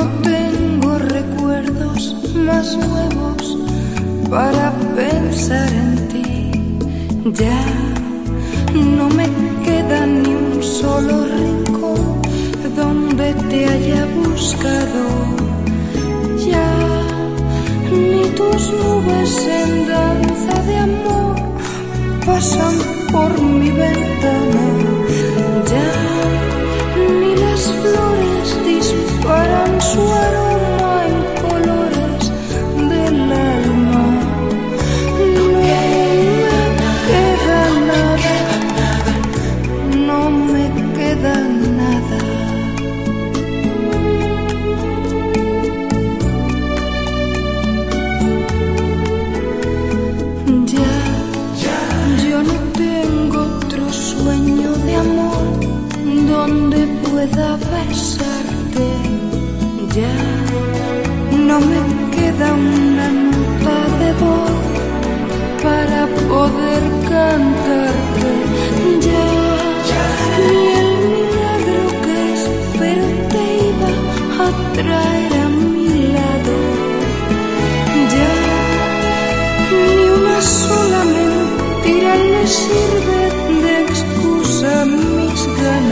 No tengo recuerdos más nuevos para pensar en ti. Ya no me queda ni un solo rincón donde te haya buscado. Ya ni tus nubes en danza de amor pasan. Su aroma en colores del alma. No me queda nada, no me queda nada. Ya, yo no tengo otro sueño de amor donde pueda besarte. Ya no me queda una nota de voz para poder cantarte. Ya, ni el milagro que espero te iba a traer a mi lado. Ya ni una sola mentira le sirve de excusa a mis ganas.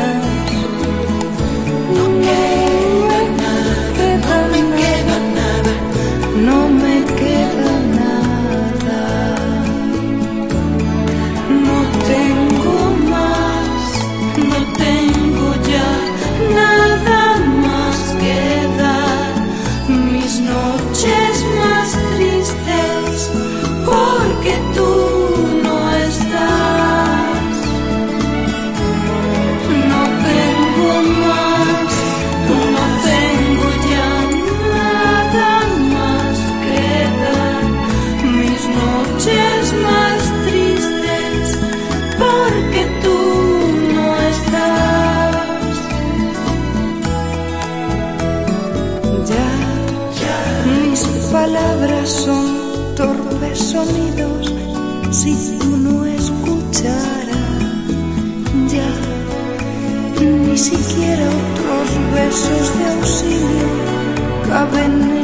Si tú no escucharas. Ya, ni siquiera otros besos de auxilio caben